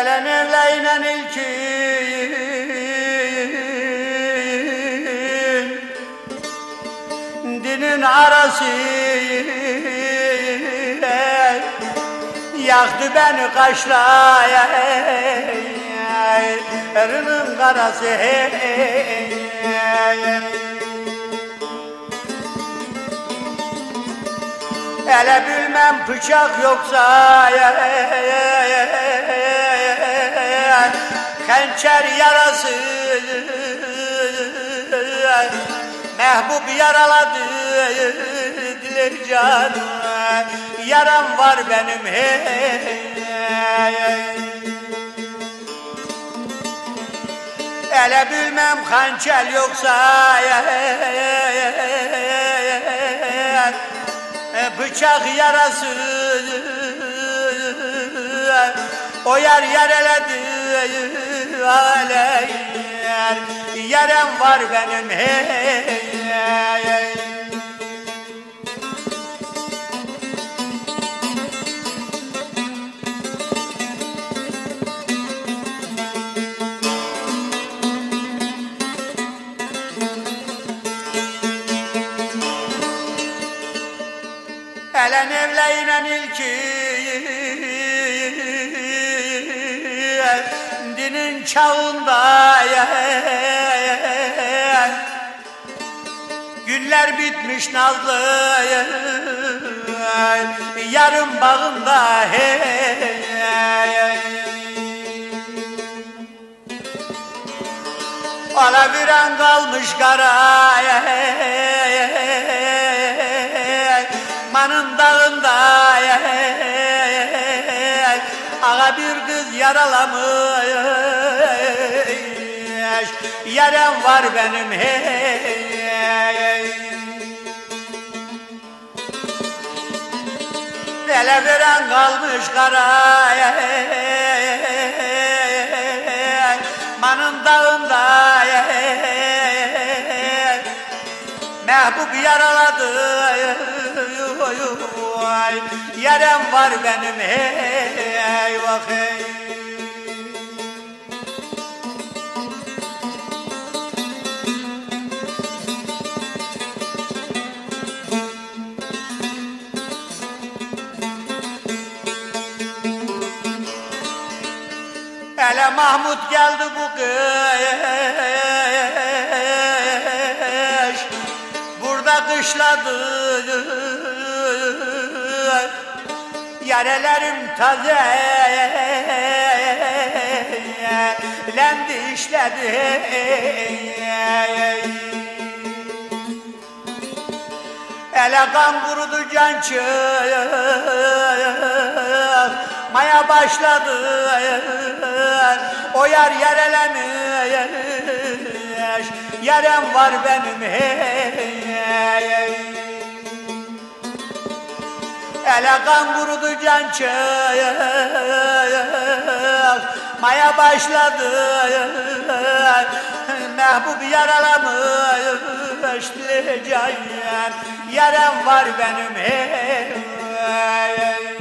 Elen evleyle ilkin Dinin arası. Yaktı beni kaşlaya Erinin karası. Ele bilmem bıçak yoksa Hançer yarası. Mehbub yaraladı diler canım Yaram var benim hey. Ele bilmem hançer yoksa bıçak yarası. O yer yereledi aleyler Yarem var benim hey. Elen evleyle ilkin Dinin çağında Günler bitmiş nazlı Yarım bağımda hey. Alaviren kalmış kara Manın dağında Ağa bir kız yaralamış Yarem var benim hey. Ele veren kalmış kara Manın dağında Mehbub yaraladı Yarem var benim hey vah hey. Hele Mahmut geldi bu kış Burada kışladı. Yarelerim taze. Lendi işledi. Ele kan kurudu can çık Maya başladı. O yar yerelemiş Yarem var benim. hey Ele kan kurudu can Maya başladı. Mehbub yaralamış can Yarem var benim hey